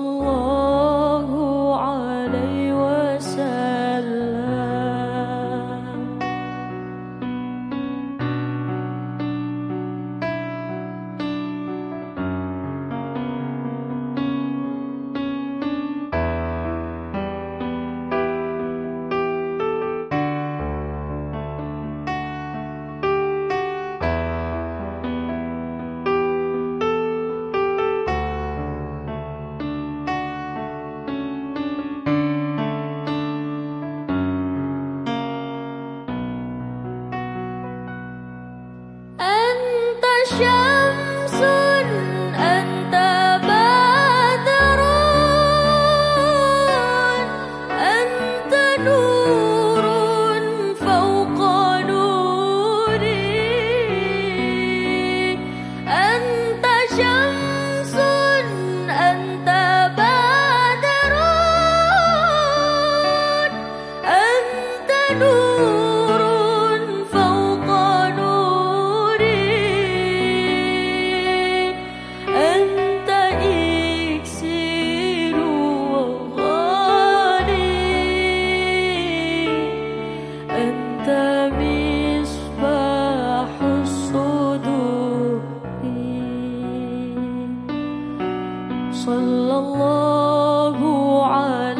我。صلى الله عليه